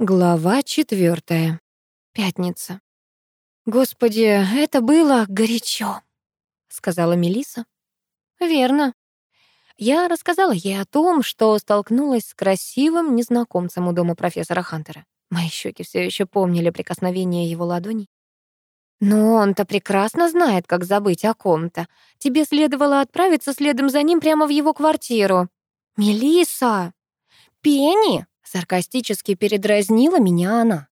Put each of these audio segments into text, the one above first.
Глава четвертая. Пятница. Господи, это было горячо, сказала Мелиса. Верно. Я рассказала ей о том, что столкнулась с красивым незнакомцем у дома профессора Хантера. Мои щеки все еще помнили прикосновение его ладоней. Но он-то прекрасно знает, как забыть о ком-то. Тебе следовало отправиться следом за ним прямо в его квартиру. Мелиса, Пенни, Саркастически передразнила меня она.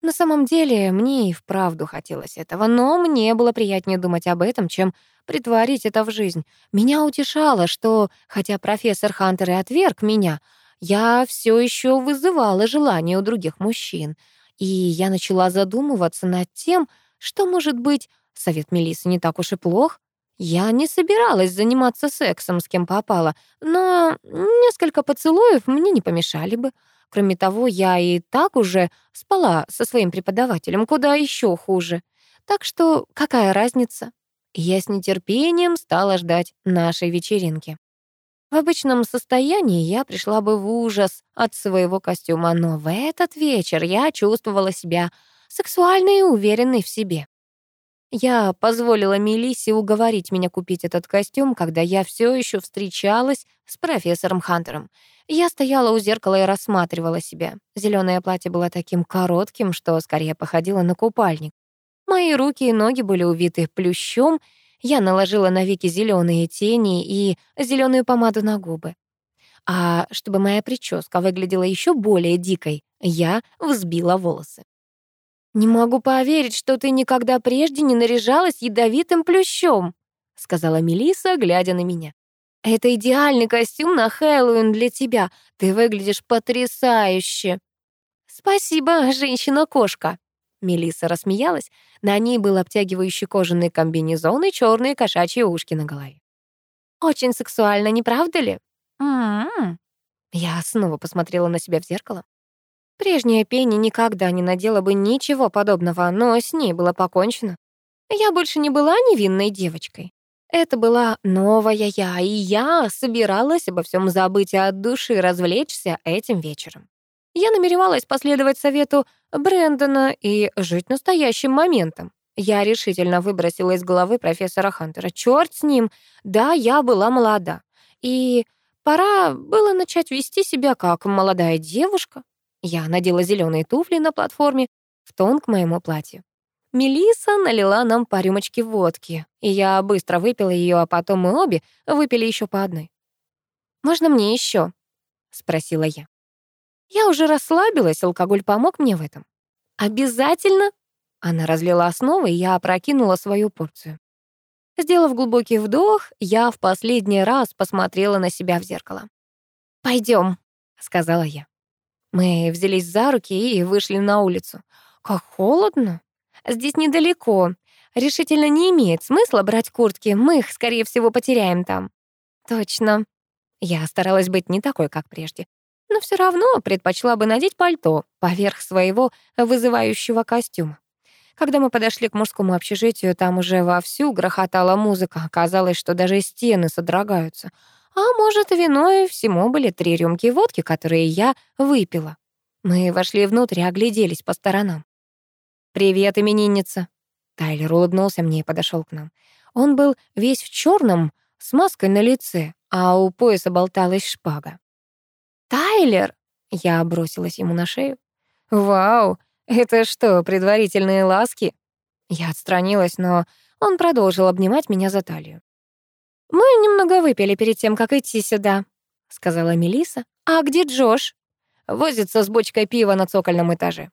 На самом деле, мне и вправду хотелось этого, но мне было приятнее думать об этом, чем притворить это в жизнь. Меня утешало, что, хотя профессор Хантер и отверг меня, я все еще вызывала желание у других мужчин. И я начала задумываться над тем, что, может быть, совет Мелисы не так уж и плох, я не собиралась заниматься сексом с кем попало, но несколько поцелуев мне не помешали бы. Кроме того, я и так уже спала со своим преподавателем, куда еще хуже. Так что какая разница? Я с нетерпением стала ждать нашей вечеринки. В обычном состоянии я пришла бы в ужас от своего костюма, но в этот вечер я чувствовала себя сексуальной и уверенной в себе. Я позволила Мелиссе уговорить меня купить этот костюм, когда я все еще встречалась с профессором Хантером. Я стояла у зеркала и рассматривала себя. Зеленое платье было таким коротким, что скорее походило на купальник. Мои руки и ноги были увиты плющом, я наложила на веки зеленые тени и зеленую помаду на губы. А чтобы моя прическа выглядела еще более дикой, я взбила волосы. «Не могу поверить, что ты никогда прежде не наряжалась ядовитым плющом», сказала Мелиса, глядя на меня. «Это идеальный костюм на Хэллоуин для тебя. Ты выглядишь потрясающе». «Спасибо, женщина-кошка», Мелисса рассмеялась. На ней был обтягивающий кожаный комбинезон и черные кошачьи ушки на голове. «Очень сексуально, не правда ли?» «М-м-м». Я снова посмотрела на себя в зеркало. Прежняя Пенни никогда не надела бы ничего подобного, но с ней было покончено. Я больше не была невинной девочкой. Это была новая я, и я собиралась обо всем забыть и от души развлечься этим вечером. Я намеревалась последовать совету Брэндона и жить настоящим моментом. Я решительно выбросила из головы профессора Хантера. Чёрт с ним! Да, я была молода. И пора было начать вести себя как молодая девушка, я надела зеленые туфли на платформе в тон к моему платью. Мелиса налила нам по рюмочке водки, и я быстро выпила ее, а потом мы обе выпили еще по одной. «Можно мне еще? спросила я. Я уже расслабилась, алкоголь помог мне в этом. «Обязательно?» Она разлила основу, и я опрокинула свою порцию. Сделав глубокий вдох, я в последний раз посмотрела на себя в зеркало. Пойдем, сказала я. Мы взялись за руки и вышли на улицу. Как холодно. Здесь недалеко. Решительно не имеет смысла брать куртки. Мы их, скорее всего, потеряем там. Точно. Я старалась быть не такой, как прежде. Но все равно предпочла бы надеть пальто поверх своего вызывающего костюма. Когда мы подошли к мужскому общежитию, там уже вовсю грохотала музыка. Казалось, что даже стены содрогаются. А может, виной всему были три рюмки водки, которые я выпила. Мы вошли внутрь и огляделись по сторонам. «Привет, именинница!» Тайлер улыбнулся мне и подошел к нам. Он был весь в черном, с маской на лице, а у пояса болталась шпага. «Тайлер!» — я бросилась ему на шею. «Вау! Это что, предварительные ласки?» Я отстранилась, но он продолжил обнимать меня за талию. «Мы немного выпили перед тем, как идти сюда», — сказала Мелиса. «А где Джош?» «Возится с бочкой пива на цокольном этаже».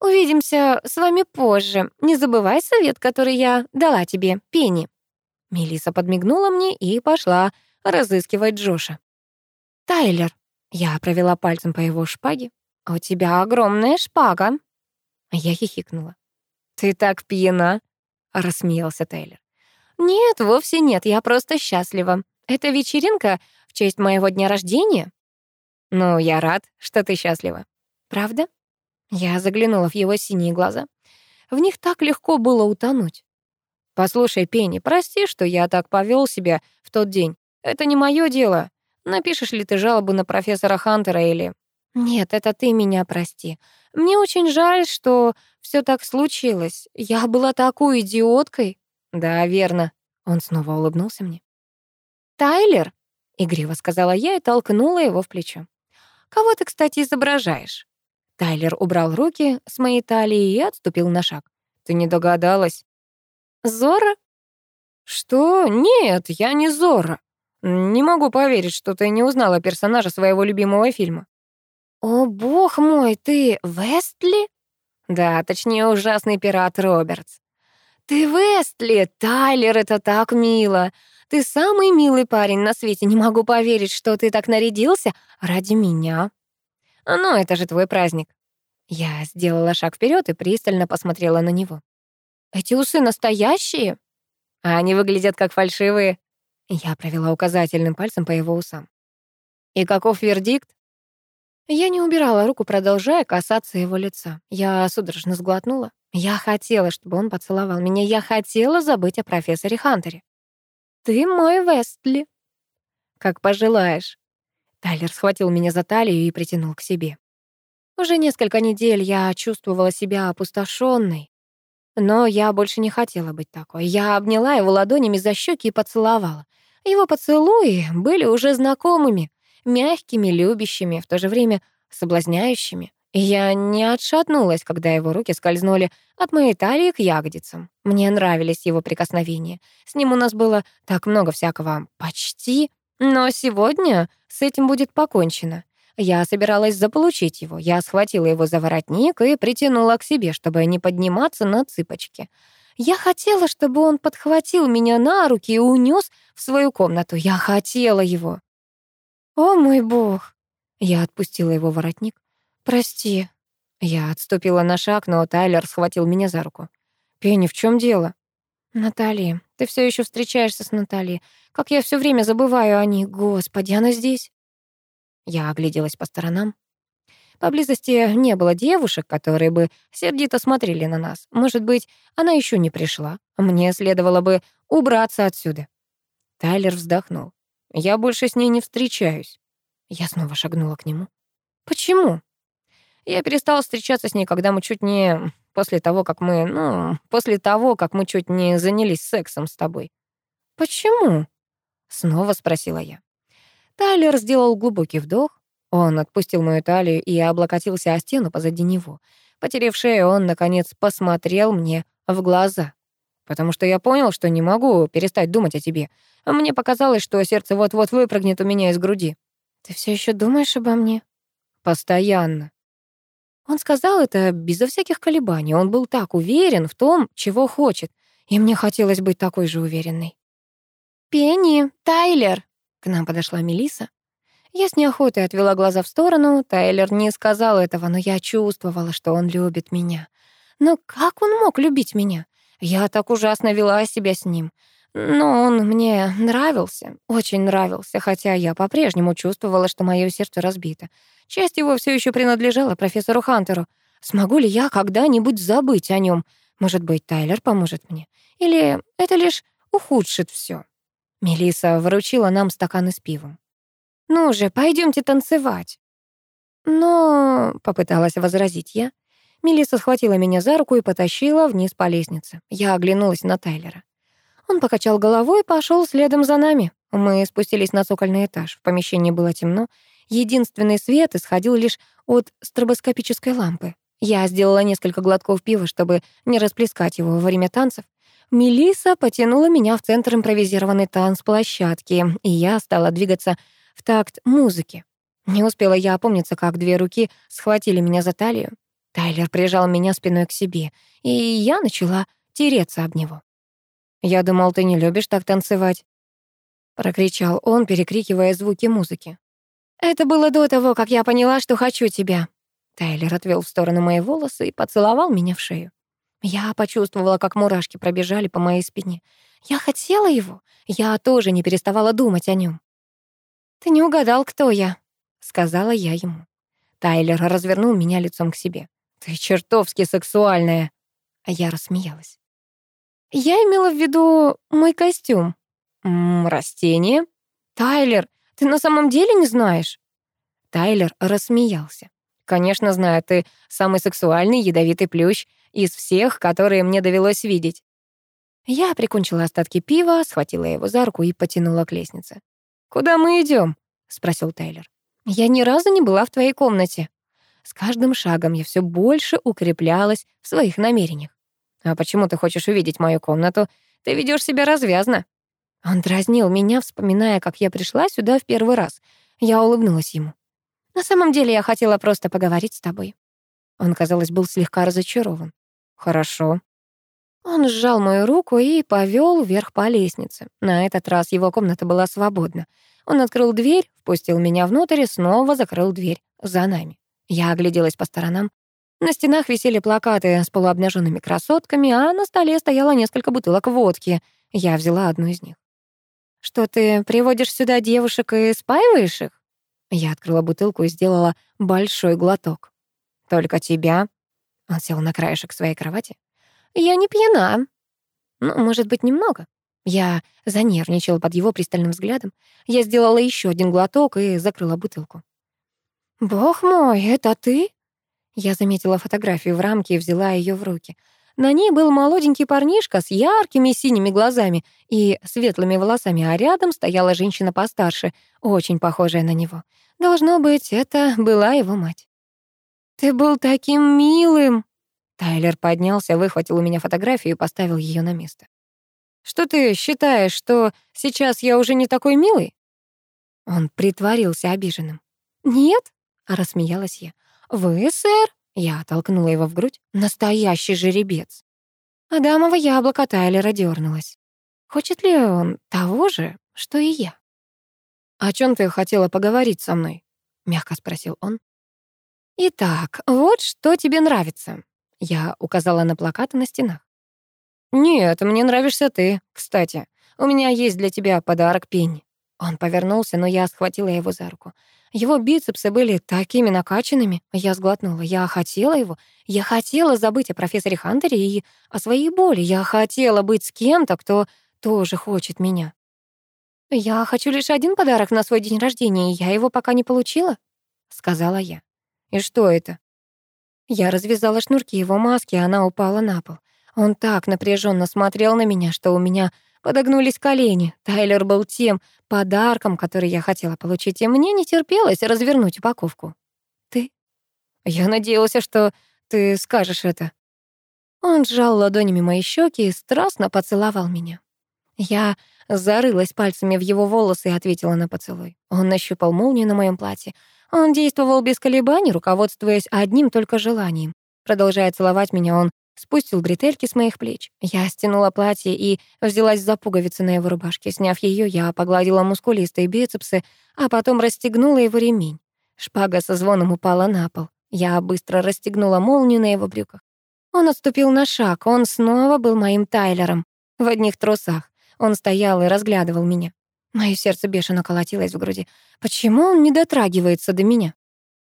«Увидимся с вами позже. Не забывай совет, который я дала тебе, Пенни». Мелиса подмигнула мне и пошла разыскивать Джоша. «Тайлер», — я провела пальцем по его шпаге, «у тебя огромная шпага». Я хихикнула. «Ты так пьяна», — рассмеялся Тайлер. «Нет, вовсе нет, я просто счастлива. Это вечеринка в честь моего дня рождения?» «Ну, я рад, что ты счастлива». «Правда?» Я заглянула в его синие глаза. В них так легко было утонуть. «Послушай, Пенни, прости, что я так повел себя в тот день. Это не мое дело. Напишешь ли ты жалобу на профессора Хантера или...» Нет, это ты меня прости. Мне очень жаль, что все так случилось. Я была такой идиоткой. Да, верно. Он снова улыбнулся мне. Тайлер, игриво сказала я и толкнула его в плечо. Кого ты, кстати, изображаешь? Тайлер убрал руки с моей талии и отступил на шаг. Ты не догадалась? Зора? Что? Нет, я не Зора. Не могу поверить, что ты не узнала персонажа своего любимого фильма. «О, бог мой, ты Вестли?» «Да, точнее, ужасный пират Робертс». «Ты Вестли! Тайлер, это так мило! Ты самый милый парень на свете, не могу поверить, что ты так нарядился ради меня». «Ну, это же твой праздник». Я сделала шаг вперед и пристально посмотрела на него. «Эти усы настоящие?» «А они выглядят как фальшивые». Я провела указательным пальцем по его усам. «И каков вердикт?» Я не убирала руку, продолжая касаться его лица. Я судорожно сглотнула. Я хотела, чтобы он поцеловал меня. Я хотела забыть о профессоре Хантере. «Ты мой Вестли». «Как пожелаешь». Тайлер схватил меня за талию и притянул к себе. Уже несколько недель я чувствовала себя опустошенной, но я больше не хотела быть такой. Я обняла его ладонями за щеки и поцеловала. Его поцелуи были уже знакомыми мягкими, любящими, в то же время соблазняющими. я не отшатнулась, когда его руки скользнули от моей талии к ягодицам. Мне нравились его прикосновения. С ним у нас было так много всякого «почти». Но сегодня с этим будет покончено. Я собиралась заполучить его. Я схватила его за воротник и притянула к себе, чтобы не подниматься на цыпочки. Я хотела, чтобы он подхватил меня на руки и унес в свою комнату. Я хотела его. «О, мой бог!» Я отпустила его воротник. «Прости». Я отступила на шаг, но Тайлер схватил меня за руку. «Пенни, в чем дело?» «Натали, ты все еще встречаешься с Натальей. Как я все время забываю о ней. Господи, она здесь?» Я огляделась по сторонам. Поблизости не было девушек, которые бы сердито смотрели на нас. Может быть, она еще не пришла. Мне следовало бы убраться отсюда. Тайлер вздохнул. Я больше с ней не встречаюсь. Я снова шагнула к нему. Почему? Я перестала встречаться с ней, когда мы чуть не... После того, как мы... Ну, после того, как мы чуть не занялись сексом с тобой. Почему? Снова спросила я. Тайлер сделал глубокий вдох. Он отпустил мою талию и облокотился о стену позади него. Потерев шею, он, наконец, посмотрел мне в глаза. Потому что я понял, что не могу перестать думать о тебе. Мне показалось, что сердце вот-вот выпрыгнет у меня из груди. Ты все еще думаешь обо мне? Постоянно. Он сказал это безо всяких колебаний. Он был так уверен в том, чего хочет. И мне хотелось быть такой же уверенной. «Пенни, Тайлер!» К нам подошла Мелиса. Я с неохотой отвела глаза в сторону. Тайлер не сказал этого, но я чувствовала, что он любит меня. Но как он мог любить меня? Я так ужасно вела себя с ним. Но он мне нравился, очень нравился, хотя я по-прежнему чувствовала, что мое сердце разбито. Часть его все еще принадлежала профессору Хантеру. Смогу ли я когда-нибудь забыть о нем? Может быть, Тайлер поможет мне? Или это лишь ухудшит все? Мелиса вручила нам стаканы с пивом. «Ну же, пойдемте танцевать». «Но...» — попыталась возразить я. Мелиса схватила меня за руку и потащила вниз по лестнице. Я оглянулась на Тайлера. Он покачал головой и пошел следом за нами. Мы спустились на цокольный этаж. В помещении было темно. Единственный свет исходил лишь от стробоскопической лампы. Я сделала несколько глотков пива, чтобы не расплескать его во время танцев. Мелиса потянула меня в центр импровизированной танцплощадки, и я стала двигаться в такт музыки. Не успела я опомниться, как две руки схватили меня за талию. Тайлер прижал меня спиной к себе, и я начала тереться об него. «Я думал, ты не любишь так танцевать», — прокричал он, перекрикивая звуки музыки. «Это было до того, как я поняла, что хочу тебя». Тайлер отвел в сторону мои волосы и поцеловал меня в шею. Я почувствовала, как мурашки пробежали по моей спине. Я хотела его. Я тоже не переставала думать о нем. «Ты не угадал, кто я», — сказала я ему. Тайлер развернул меня лицом к себе. «Ты чертовски сексуальная!» А я рассмеялась. Я имела в виду мой костюм. М растение? Тайлер, ты на самом деле не знаешь? Тайлер рассмеялся. «Конечно, знаю, ты самый сексуальный ядовитый плющ из всех, которые мне довелось видеть». Я прикончила остатки пива, схватила его за руку и потянула к лестнице. «Куда мы идем? спросил Тайлер. «Я ни разу не была в твоей комнате». С каждым шагом я все больше укреплялась в своих намерениях. «А почему ты хочешь увидеть мою комнату? Ты ведешь себя развязно». Он дразнил меня, вспоминая, как я пришла сюда в первый раз. Я улыбнулась ему. «На самом деле я хотела просто поговорить с тобой». Он, казалось, был слегка разочарован. «Хорошо». Он сжал мою руку и повел вверх по лестнице. На этот раз его комната была свободна. Он открыл дверь, впустил меня внутрь и снова закрыл дверь за нами. Я огляделась по сторонам. На стенах висели плакаты с полуобнаженными красотками, а на столе стояло несколько бутылок водки. Я взяла одну из них. «Что ты приводишь сюда девушек и спаиваешь их?» Я открыла бутылку и сделала большой глоток. «Только тебя?» Он сел на краешек своей кровати. «Я не пьяна». «Ну, может быть, немного». Я занервничала под его пристальным взглядом. Я сделала еще один глоток и закрыла бутылку. «Бог мой, это ты?» Я заметила фотографию в рамке и взяла ее в руки. На ней был молоденький парнишка с яркими синими глазами и светлыми волосами, а рядом стояла женщина постарше, очень похожая на него. Должно быть, это была его мать. «Ты был таким милым!» Тайлер поднялся, выхватил у меня фотографию и поставил ее на место. «Что ты считаешь, что сейчас я уже не такой милый?» Он притворился обиженным. «Нет?» — рассмеялась я. «Вы, сэр?» — я оттолкнула его в грудь. «Настоящий жеребец». Адамово яблоко Тайлера дернулось. Хочет ли он того же, что и я? «О чем ты хотела поговорить со мной?» — мягко спросил он. «Итак, вот что тебе нравится». Я указала на плакаты на стенах. «Нет, мне нравишься ты, кстати. У меня есть для тебя подарок, Пенни». Он повернулся, но я схватила его за руку. Его бицепсы были такими накачанными. Я сглотнула. Я хотела его. Я хотела забыть о профессоре Хантере и о своей боли. Я хотела быть с кем-то, кто тоже хочет меня. «Я хочу лишь один подарок на свой день рождения, и я его пока не получила», — сказала я. «И что это?» Я развязала шнурки его маски, и она упала на пол. Он так напряженно смотрел на меня, что у меня подогнулись колени. Тайлер был тем подарком, который я хотела получить, и мне не терпелось развернуть упаковку. «Ты?» «Я надеялся, что ты скажешь это». Он сжал ладонями мои щеки и страстно поцеловал меня. Я зарылась пальцами в его волосы и ответила на поцелуй. Он нащупал молнию на моем платье. Он действовал без колебаний, руководствуясь одним только желанием. Продолжая целовать меня, он спустил бретельки с моих плеч. Я стянула платье и взялась за пуговицы на его рубашке. Сняв ее, я погладила мускулистые бицепсы, а потом расстегнула его ремень. Шпага со звоном упала на пол. Я быстро расстегнула молнию на его брюках. Он отступил на шаг, он снова был моим Тайлером. В одних трусах. Он стоял и разглядывал меня. Моё сердце бешено колотилось в груди. Почему он не дотрагивается до меня?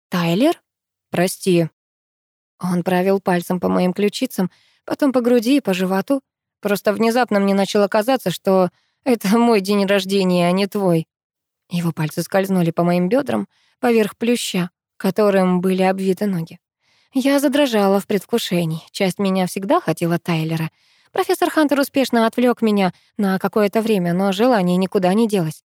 «Тайлер? Прости», он провел пальцем по моим ключицам, потом по груди и по животу. Просто внезапно мне начало казаться, что это мой день рождения, а не твой. Его пальцы скользнули по моим бедрам, поверх плюща, которым были обвиты ноги. Я задрожала в предвкушении. Часть меня всегда хотела Тайлера. Профессор Хантер успешно отвлек меня на какое-то время, но желание никуда не делось.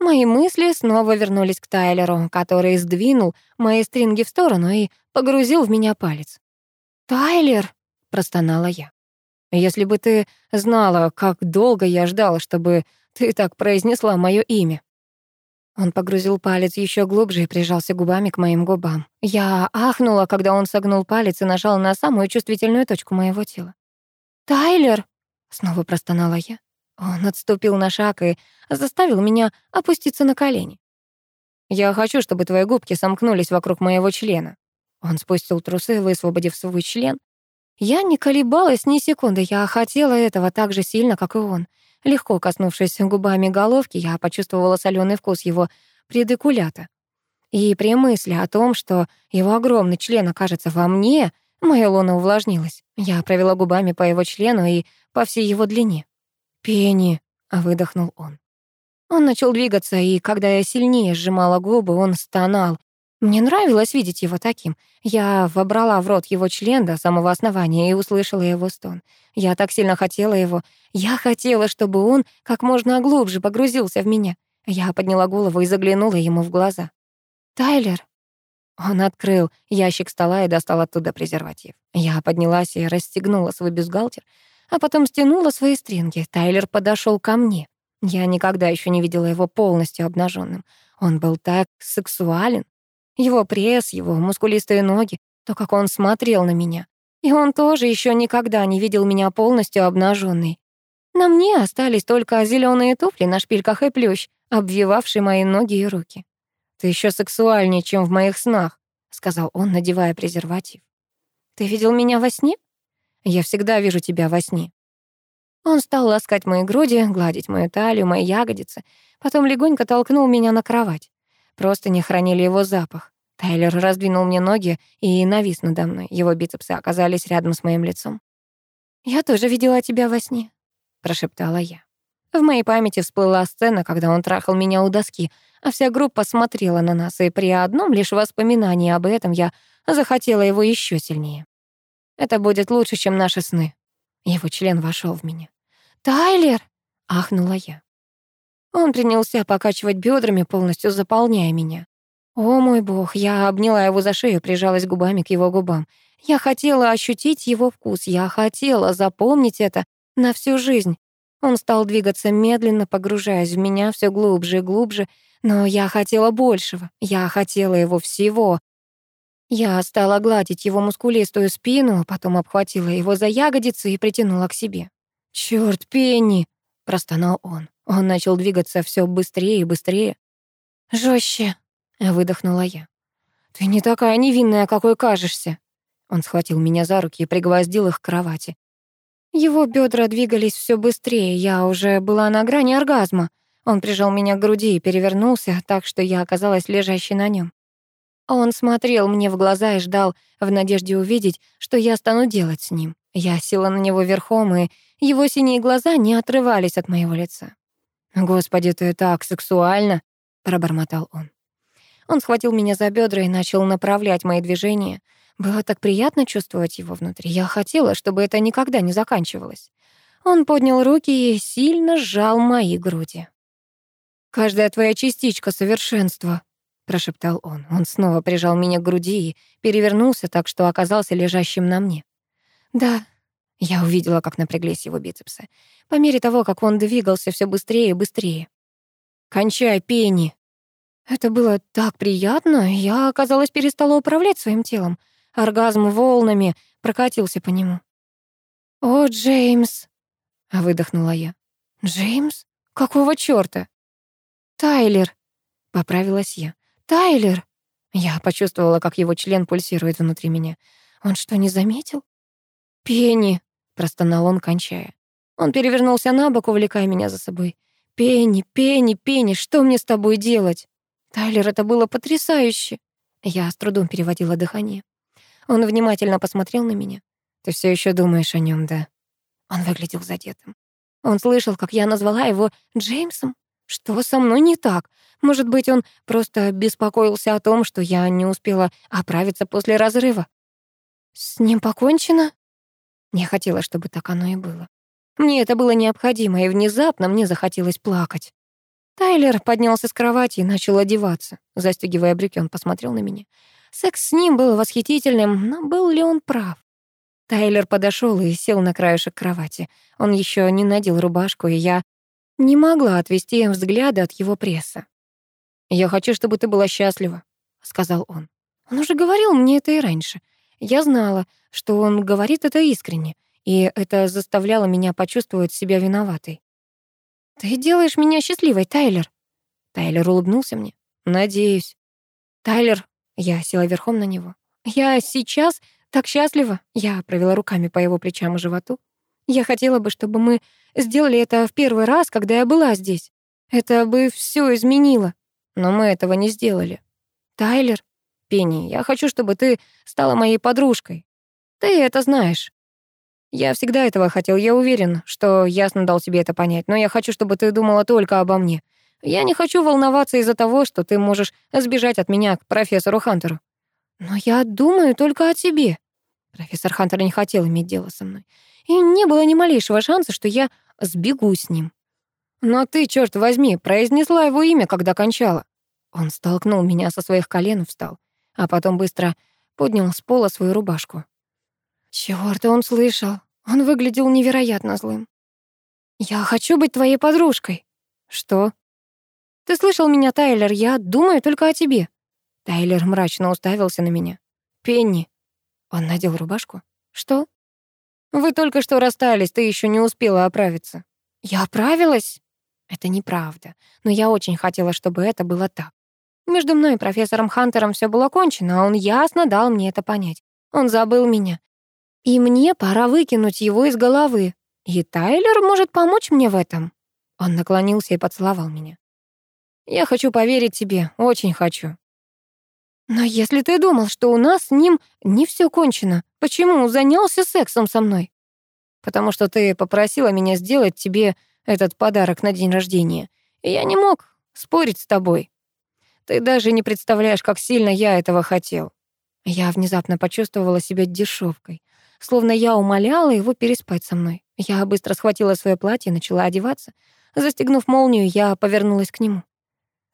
Мои мысли снова вернулись к Тайлеру, который сдвинул мои стринги в сторону и погрузил в меня палец. «Тайлер!» — простонала я. «Если бы ты знала, как долго я ждала, чтобы ты так произнесла мое имя». Он погрузил палец еще глубже и прижался губами к моим губам. Я ахнула, когда он согнул палец и нажал на самую чувствительную точку моего тела. «Тайлер!» — снова простонала я. Он отступил на шаг и заставил меня опуститься на колени. «Я хочу, чтобы твои губки сомкнулись вокруг моего члена». Он спустил трусы, высвободив свой член. Я не колебалась ни секунды, я хотела этого так же сильно, как и он. Легко коснувшись губами головки, я почувствовала соленый вкус его предекулята. И при мысли о том, что его огромный член окажется во мне, моя луна увлажнилась. Я провела губами по его члену и по всей его длине. «Пенни», — выдохнул он. Он начал двигаться, и когда я сильнее сжимала губы, он стонал. Мне нравилось видеть его таким. Я вобрала в рот его член до самого основания и услышала его стон. Я так сильно хотела его. Я хотела, чтобы он как можно глубже погрузился в меня. Я подняла голову и заглянула ему в глаза. «Тайлер?» Он открыл ящик стола и достал оттуда презерватив. Я поднялась и расстегнула свой бюстгальтер, а потом стянула свои стринги. Тайлер подошел ко мне. Я никогда еще не видела его полностью обнаженным. Он был так сексуален. Его пресс, его мускулистые ноги, то, как он смотрел на меня. И он тоже еще никогда не видел меня полностью обнаженной. На мне остались только зеленые туфли на шпильках и плющ, обвивавший мои ноги и руки. «Ты еще сексуальнее, чем в моих снах», — сказал он, надевая презерватив. «Ты видел меня во сне?» «Я всегда вижу тебя во сне». Он стал ласкать мои груди, гладить мою талию, мои ягодицы, потом легонько толкнул меня на кровать. Просто не хранили его запах. Тайлер раздвинул мне ноги и навис надо мной. Его бицепсы оказались рядом с моим лицом. «Я тоже видела тебя во сне», — прошептала я. В моей памяти всплыла сцена, когда он трахал меня у доски, а вся группа смотрела на нас, и при одном лишь воспоминании об этом я захотела его еще сильнее. Это будет лучше, чем наши сны. Его член вошел в меня. «Тайлер!» — ахнула я. Он принялся покачивать бедрами, полностью заполняя меня. О мой бог, я обняла его за шею, прижалась губами к его губам. Я хотела ощутить его вкус, я хотела запомнить это на всю жизнь. Он стал двигаться медленно, погружаясь в меня все глубже и глубже, но я хотела большего, я хотела его всего. Я стала гладить его мускулистую спину, потом обхватила его за ягодицы и притянула к себе. «Чёрт, Пенни!» — простонал он. Он начал двигаться все быстрее и быстрее. Жестче, выдохнула я. «Ты не такая невинная, какой кажешься!» Он схватил меня за руки и пригвоздил их к кровати. Его бедра двигались все быстрее, я уже была на грани оргазма. Он прижал меня к груди и перевернулся так, что я оказалась лежащей на нем. Он смотрел мне в глаза и ждал в надежде увидеть, что я стану делать с ним. Я села на него верхом, и его синие глаза не отрывались от моего лица. «Господи, ты так сексуально!» — пробормотал он. Он схватил меня за бедра и начал направлять мои движения. Было так приятно чувствовать его внутри. Я хотела, чтобы это никогда не заканчивалось. Он поднял руки и сильно сжал мои груди. «Каждая твоя частичка совершенства», — прошептал он. Он снова прижал меня к груди и перевернулся так, что оказался лежащим на мне. «Да». Я увидела, как напряглись его бицепсы. По мере того, как он двигался все быстрее и быстрее. «Кончай, Пенни!» Это было так приятно, я, казалось, перестала управлять своим телом. Оргазм волнами прокатился по нему. «О, Джеймс!» — выдохнула я. «Джеймс? Какого чёрта?» «Тайлер!» — поправилась я. «Тайлер!» Я почувствовала, как его член пульсирует внутри меня. Он что, не заметил? «Пенни!» — простонал он, кончая. Он перевернулся на бок, увлекая меня за собой. «Пенни, Пенни, Пенни, что мне с тобой делать?» «Тайлер, это было потрясающе!» Я с трудом переводила дыхание. Он внимательно посмотрел на меня. «Ты все еще думаешь о нем, да?» Он выглядел задетым. Он слышал, как я назвала его Джеймсом. Что со мной не так? Может быть, он просто беспокоился о том, что я не успела оправиться после разрыва? С ним покончено? Я хотела, чтобы так оно и было. Мне это было необходимо, и внезапно мне захотелось плакать. Тайлер поднялся с кровати и начал одеваться. Застегивая брюки, он посмотрел на меня. Секс с ним был восхитительным, но был ли он прав? Тайлер подошел и сел на краешек кровати. Он еще не надел рубашку, и я не могла отвести взгляда от его пресса. «Я хочу, чтобы ты была счастлива», — сказал он. Он уже говорил мне это и раньше. Я знала, что он говорит это искренне, и это заставляло меня почувствовать себя виноватой. «Ты делаешь меня счастливой, Тайлер». Тайлер улыбнулся мне. «Надеюсь». «Тайлер», я села верхом на него. «Я сейчас так счастлива». Я провела руками по его плечам и животу. Я хотела бы, чтобы мы сделали это в первый раз, когда я была здесь. Это бы все изменило. Но мы этого не сделали. Тайлер, Пенни, я хочу, чтобы ты стала моей подружкой. Ты это знаешь. Я всегда этого хотел, я уверен, что ясно дал тебе это понять, но я хочу, чтобы ты думала только обо мне. Я не хочу волноваться из-за того, что ты можешь сбежать от меня к профессору Хантеру. Но я думаю только о тебе. Профессор Хантер не хотел иметь дело со мной. И не было ни малейшего шанса, что я сбегу с ним. Но ты, черт возьми, произнесла его имя, когда кончала. Он столкнул меня со своих колен встал, а потом быстро поднял с пола свою рубашку. Чёрт, он слышал. Он выглядел невероятно злым. «Я хочу быть твоей подружкой». «Что?» «Ты слышал меня, Тайлер, я думаю только о тебе». Тайлер мрачно уставился на меня. «Пенни». Он надел рубашку. «Что?» «Вы только что расстались, ты еще не успела оправиться». «Я оправилась?» Это неправда, но я очень хотела, чтобы это было так. Между мной и профессором Хантером все было кончено, а он ясно дал мне это понять. Он забыл меня. И мне пора выкинуть его из головы. И Тайлер может помочь мне в этом. Он наклонился и поцеловал меня. Я хочу поверить тебе, очень хочу. Но если ты думал, что у нас с ним не все кончено, почему занялся сексом со мной? Потому что ты попросила меня сделать тебе этот подарок на день рождения. И я не мог спорить с тобой. Ты даже не представляешь, как сильно я этого хотел. Я внезапно почувствовала себя дешевкой, словно я умоляла его переспать со мной. Я быстро схватила свое платье и начала одеваться. Застегнув молнию, я повернулась к нему.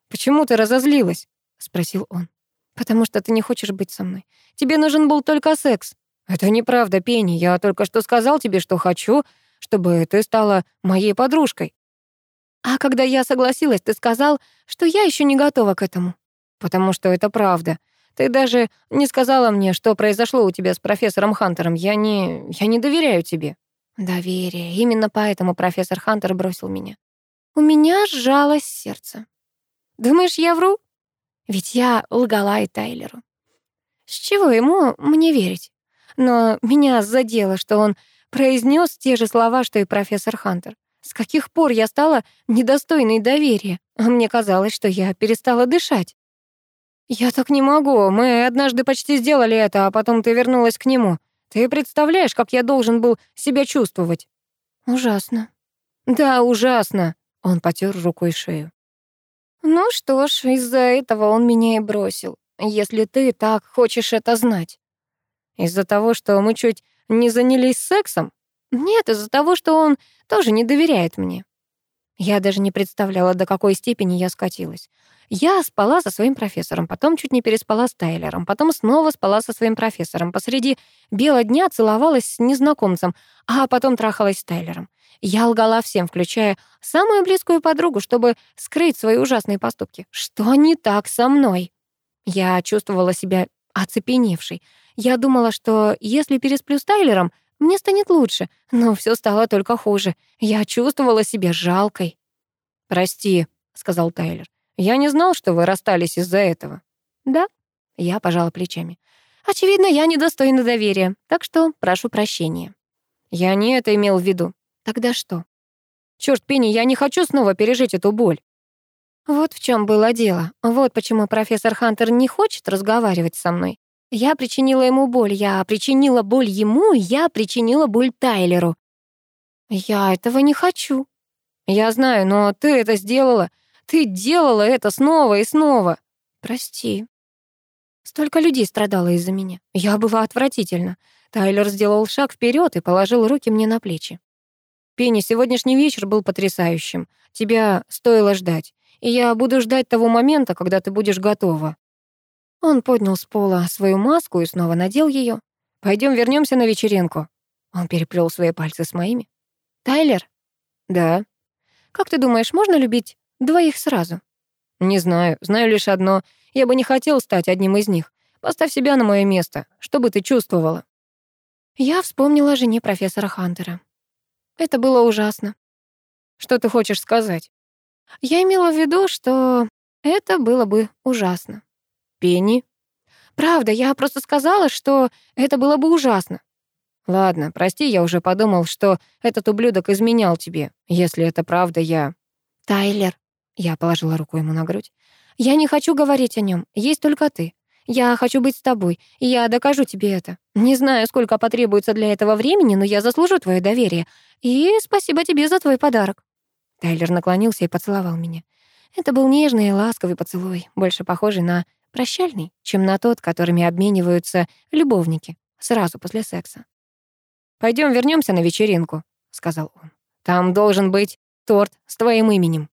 «Почему ты разозлилась?» — спросил он. «Потому что ты не хочешь быть со мной. Тебе нужен был только секс». «Это неправда, Пенни. Я только что сказал тебе, что хочу, чтобы ты стала моей подружкой». А когда я согласилась, ты сказал, что я еще не готова к этому. Потому что это правда. Ты даже не сказала мне, что произошло у тебя с профессором Хантером. Я не... я не доверяю тебе. Доверие. Именно поэтому профессор Хантер бросил меня. У меня сжалось сердце. Думаешь, я вру? Ведь я лгала и Тайлеру. С чего ему мне верить? Но меня задело, что он произнес те же слова, что и профессор Хантер. С каких пор я стала недостойной доверия? А мне казалось, что я перестала дышать. «Я так не могу. Мы однажды почти сделали это, а потом ты вернулась к нему. Ты представляешь, как я должен был себя чувствовать?» «Ужасно». «Да, ужасно». Он потер рукой шею. «Ну что ж, из-за этого он меня и бросил, если ты так хочешь это знать». «Из-за того, что мы чуть не занялись сексом?» «Нет, из-за того, что он тоже не доверяет мне. Я даже не представляла, до какой степени я скатилась. Я спала со своим профессором, потом чуть не переспала с Тайлером, потом снова спала со своим профессором, посреди бела дня целовалась с незнакомцем, а потом трахалась с Тайлером. Я лгала всем, включая самую близкую подругу, чтобы скрыть свои ужасные поступки. Что не так со мной? Я чувствовала себя оцепеневшей. Я думала, что если пересплю с Тайлером — мне станет лучше, но все стало только хуже. Я чувствовала себя жалкой. «Прости», — сказал Тайлер. «Я не знал, что вы расстались из-за этого». «Да», — я пожала плечами. «Очевидно, я недостойна доверия, так что прошу прощения». «Я не это имел в виду». «Тогда что?» «Чёрт, Пенни, я не хочу снова пережить эту боль». Вот в чем было дело. Вот почему профессор Хантер не хочет разговаривать со мной. Я причинила ему боль, я причинила боль ему, я причинила боль Тайлеру. Я этого не хочу. Я знаю, но ты это сделала. Ты делала это снова и снова. Прости. Столько людей страдало из-за меня. Я была отвратительна. Тайлер сделал шаг вперед и положил руки мне на плечи. Пенни, сегодняшний вечер был потрясающим. Тебя стоило ждать. И я буду ждать того момента, когда ты будешь готова. Он поднял с пола свою маску и снова надел ее. Пойдем вернемся на вечеринку. Он переплел свои пальцы с моими. Тайлер? Да. Как ты думаешь, можно любить двоих сразу? Не знаю, знаю лишь одно. Я бы не хотел стать одним из них. Поставь себя на мое место. Что бы ты чувствовала? Я вспомнила о жене профессора Хантера. Это было ужасно. Что ты хочешь сказать? Я имела в виду, что это было бы ужасно. Пенни? Правда, я просто сказала, что это было бы ужасно. Ладно, прости, я уже подумал, что этот ублюдок изменял тебе. Если это правда, я... Тайлер. Я положила руку ему на грудь. Я не хочу говорить о нем. Есть только ты. Я хочу быть с тобой, и я докажу тебе это. Не знаю, сколько потребуется для этого времени, но я заслужу твое доверие. И спасибо тебе за твой подарок. Тайлер наклонился и поцеловал меня. Это был нежный и ласковый поцелуй, больше похожий на прощальный, чем на тот, которыми обмениваются любовники сразу после секса. Пойдем вернемся на вечеринку», — сказал он. «Там должен быть торт с твоим именем».